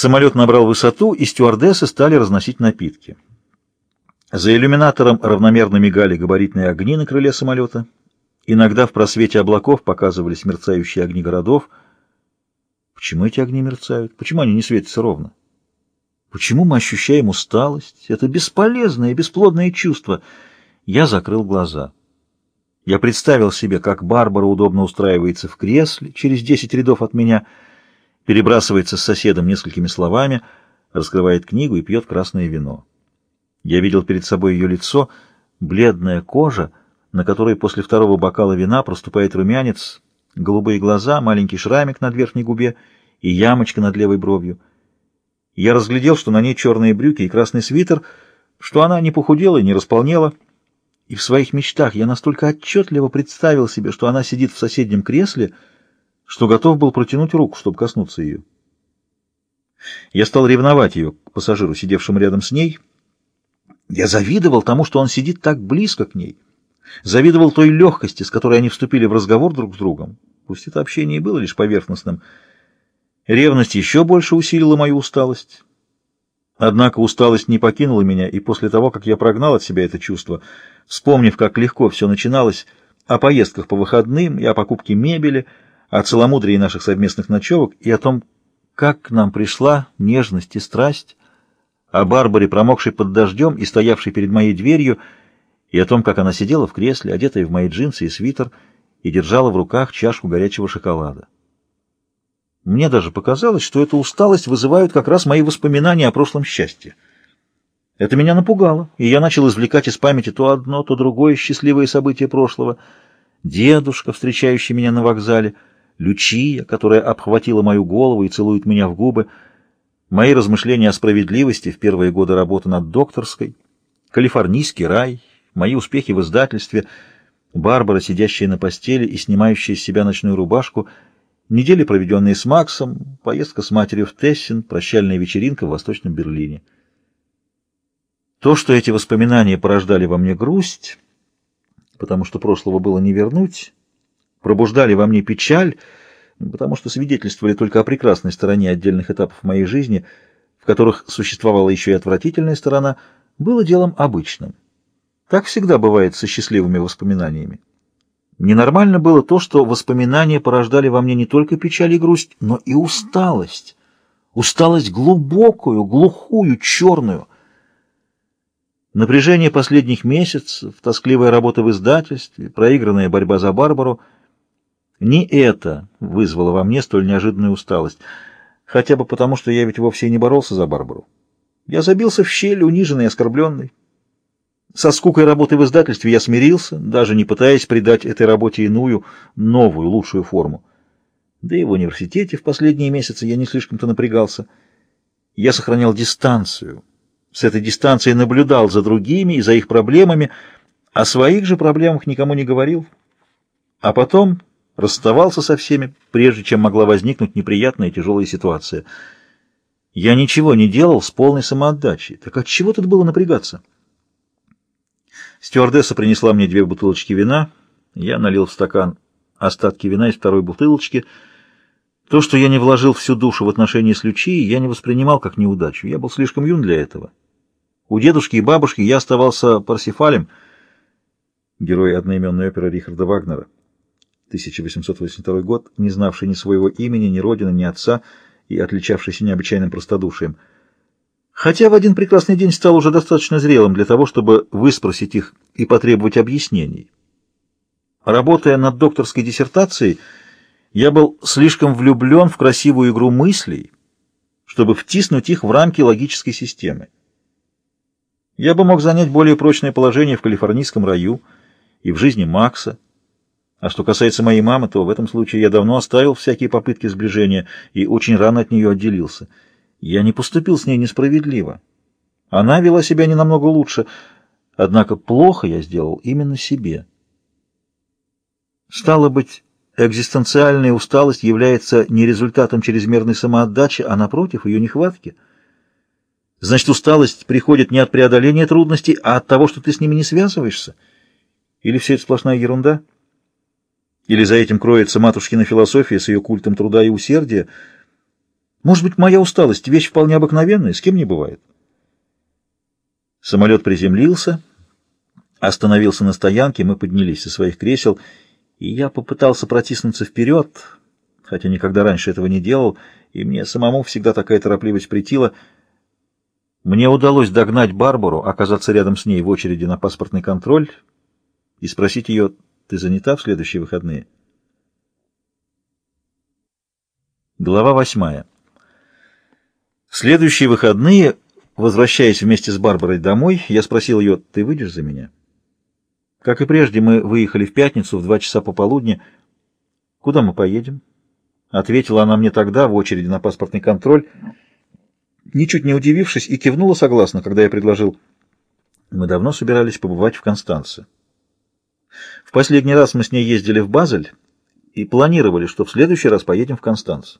Самолет набрал высоту, и стюардессы стали разносить напитки. За иллюминатором равномерно мигали габаритные огни на крыле самолета. Иногда в просвете облаков показывались мерцающие огни городов. Почему эти огни мерцают? Почему они не светятся ровно? Почему мы ощущаем усталость? Это бесполезное бесплодное чувство. Я закрыл глаза. Я представил себе, как Барбара удобно устраивается в кресле через десять рядов от меня — перебрасывается с соседом несколькими словами, раскрывает книгу и пьет красное вино. Я видел перед собой ее лицо, бледная кожа, на которой после второго бокала вина проступает румянец, голубые глаза, маленький шрамик над верхней губе и ямочка над левой бровью. Я разглядел, что на ней черные брюки и красный свитер, что она не похудела и не располнела, и в своих мечтах я настолько отчетливо представил себе, что она сидит в соседнем кресле — что готов был протянуть руку, чтобы коснуться ее. Я стал ревновать ее к пассажиру, сидевшему рядом с ней. Я завидовал тому, что он сидит так близко к ней. Завидовал той легкости, с которой они вступили в разговор друг с другом. Пусть это общение и было лишь поверхностным. Ревность еще больше усилила мою усталость. Однако усталость не покинула меня, и после того, как я прогнал от себя это чувство, вспомнив, как легко все начиналось, о поездках по выходным и о покупке мебели — о целомудрии наших совместных ночевок и о том, как к нам пришла нежность и страсть, о Барбаре, промокшей под дождем и стоявшей перед моей дверью, и о том, как она сидела в кресле, одетая в мои джинсы и свитер, и держала в руках чашку горячего шоколада. Мне даже показалось, что эту усталость вызывают как раз мои воспоминания о прошлом счастье. Это меня напугало, и я начал извлекать из памяти то одно, то другое счастливое событие прошлого. Дедушка, встречающий меня на вокзале — Лючия, которая обхватила мою голову и целует меня в губы, мои размышления о справедливости в первые годы работы над докторской, калифорнийский рай, мои успехи в издательстве, Барбара, сидящая на постели и снимающая с себя ночную рубашку, недели, проведенные с Максом, поездка с матерью в Тессин, прощальная вечеринка в Восточном Берлине. То, что эти воспоминания порождали во мне грусть, потому что прошлого было не вернуть, пробуждали во мне печаль, потому что свидетельствовали только о прекрасной стороне отдельных этапов моей жизни, в которых существовала еще и отвратительная сторона, было делом обычным. Так всегда бывает со счастливыми воспоминаниями. Ненормально было то, что воспоминания порождали во мне не только печаль и грусть, но и усталость. Усталость глубокую, глухую, черную. Напряжение последних месяцев, тоскливая работа в издательстве, проигранная борьба за Барбару — не это вызвало во мне столь неожиданную усталость, хотя бы потому, что я ведь вовсе не боролся за Барбару. Я забился в щель, униженный и оскорбленный. Со скукой работы в издательстве я смирился, даже не пытаясь придать этой работе иную, новую, лучшую форму. Да и в университете в последние месяцы я не слишком-то напрягался. Я сохранял дистанцию. С этой дистанцией наблюдал за другими и за их проблемами, о своих же проблемах никому не говорил. А потом расставался со всеми, прежде чем могла возникнуть неприятная и тяжелая ситуация. Я ничего не делал с полной самоотдачей. Так от чего тут было напрягаться? Стюардесса принесла мне две бутылочки вина. Я налил в стакан остатки вина из второй бутылочки. То, что я не вложил всю душу в отношения с Лючией, я не воспринимал как неудачу. Я был слишком юн для этого. У дедушки и бабушки я оставался Парсифалем, герой одноименной оперы Рихарда Вагнера. 1882 год, не знавший ни своего имени, ни родины, ни отца и отличавшийся необычайным простодушием. Хотя в один прекрасный день стал уже достаточно зрелым для того, чтобы выспросить их и потребовать объяснений. Работая над докторской диссертацией, я был слишком влюблен в красивую игру мыслей, чтобы втиснуть их в рамки логической системы. Я бы мог занять более прочное положение в калифорнийском раю и в жизни Макса, а что касается моей мамы, то в этом случае я давно оставил всякие попытки сближения и очень рано от нее отделился. Я не поступил с ней несправедливо. Она вела себя не намного лучше, однако плохо я сделал именно себе. Стало быть, экзистенциальная усталость является не результатом чрезмерной самоотдачи, а, напротив, ее нехватки. Значит, усталость приходит не от преодоления трудностей, а от того, что ты с ними не связываешься? Или все это сплошная ерунда? Или за этим кроется матушкина философия с ее культом труда и усердия? Может быть, моя усталость — вещь вполне обыкновенная, с кем не бывает. Самолет приземлился, остановился на стоянке, мы поднялись со своих кресел, и я попытался протиснуться вперед, хотя никогда раньше этого не делал, и мне самому всегда такая торопливость притила. Мне удалось догнать Барбару, оказаться рядом с ней в очереди на паспортный контроль и спросить ее, ты занята в следующие выходные? Глава восьмая. В следующие выходные, возвращаясь вместе с Барбарой домой, я спросил ее, ты выйдешь за меня? Как и прежде, мы выехали в пятницу в два часа пополудни. Куда мы поедем? Ответила она мне тогда в очереди на паспортный контроль, ничуть не удивившись, и кивнула согласно, когда я предложил. Мы давно собирались побывать в Констанце. В последний раз мы с ней ездили в Базель и планировали, что в следующий раз поедем в Констанц.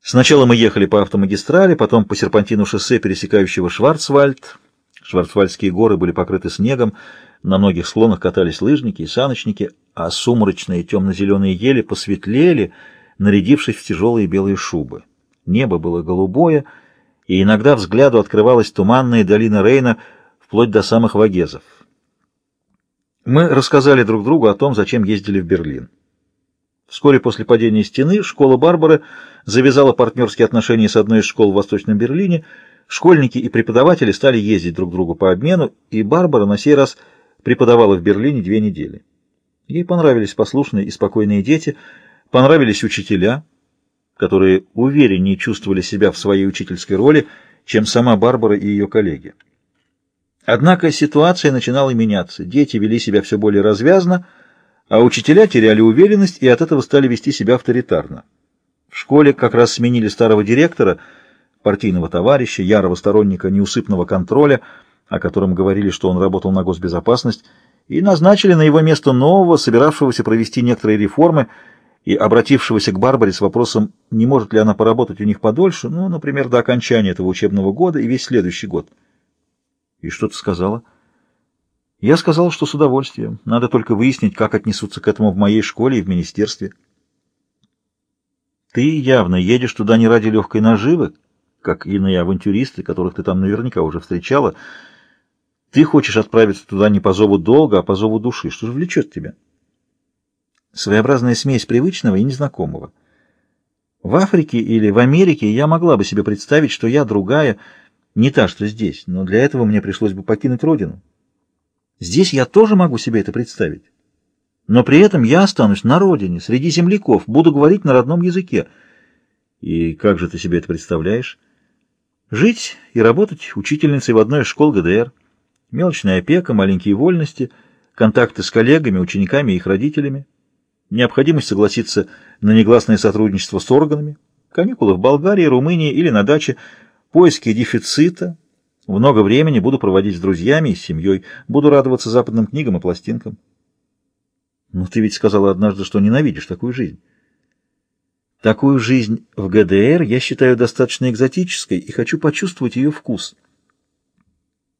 Сначала мы ехали по автомагистрали, потом по серпантину шоссе, пересекающего Шварцвальд. Шварцвальдские горы были покрыты снегом, на многих склонах катались лыжники и саночники, а сумрачные темно-зеленые ели посветлели, нарядившись в тяжелые белые шубы. Небо было голубое, и иногда взгляду открывалась туманная долина Рейна вплоть до самых Вагезов. Мы рассказали друг другу о том, зачем ездили в Берлин. Вскоре после падения стены школа Барбары завязала партнерские отношения с одной из школ в Восточном Берлине. Школьники и преподаватели стали ездить друг к другу по обмену, и Барбара на сей раз преподавала в Берлине две недели. Ей понравились послушные и спокойные дети, понравились учителя, которые увереннее чувствовали себя в своей учительской роли, чем сама Барбара и ее коллеги. Однако ситуация начинала меняться. Дети вели себя все более развязно, а учителя теряли уверенность и от этого стали вести себя авторитарно. В школе как раз сменили старого директора, партийного товарища, ярого сторонника неусыпного контроля, о котором говорили, что он работал на госбезопасность, и назначили на его место нового, собиравшегося провести некоторые реформы и обратившегося к Барбаре с вопросом, не может ли она поработать у них подольше, ну, например, до окончания этого учебного года и весь следующий год. И что ты сказала? Я сказал, что с удовольствием. Надо только выяснить, как отнесутся к этому в моей школе и в министерстве. Ты явно едешь туда не ради легкой наживы, как иные авантюристы, которых ты там наверняка уже встречала. Ты хочешь отправиться туда не по зову долга, а по зову души. Что же влечет тебя? Своеобразная смесь привычного и незнакомого. В Африке или в Америке я могла бы себе представить, что я другая, не та, что здесь, но для этого мне пришлось бы покинуть родину. Здесь я тоже могу себе это представить. Но при этом я останусь на родине, среди земляков, буду говорить на родном языке. И как же ты себе это представляешь? Жить и работать учительницей в одной из школ ГДР. Мелочная опека, маленькие вольности, контакты с коллегами, учениками и их родителями. Необходимость согласиться на негласное сотрудничество с органами. Каникулы в Болгарии, Румынии или на даче – поиски дефицита. Много времени буду проводить с друзьями и семьей, буду радоваться западным книгам и пластинкам. Но ты ведь сказала однажды, что ненавидишь такую жизнь. Такую жизнь в ГДР я считаю достаточно экзотической и хочу почувствовать ее вкус —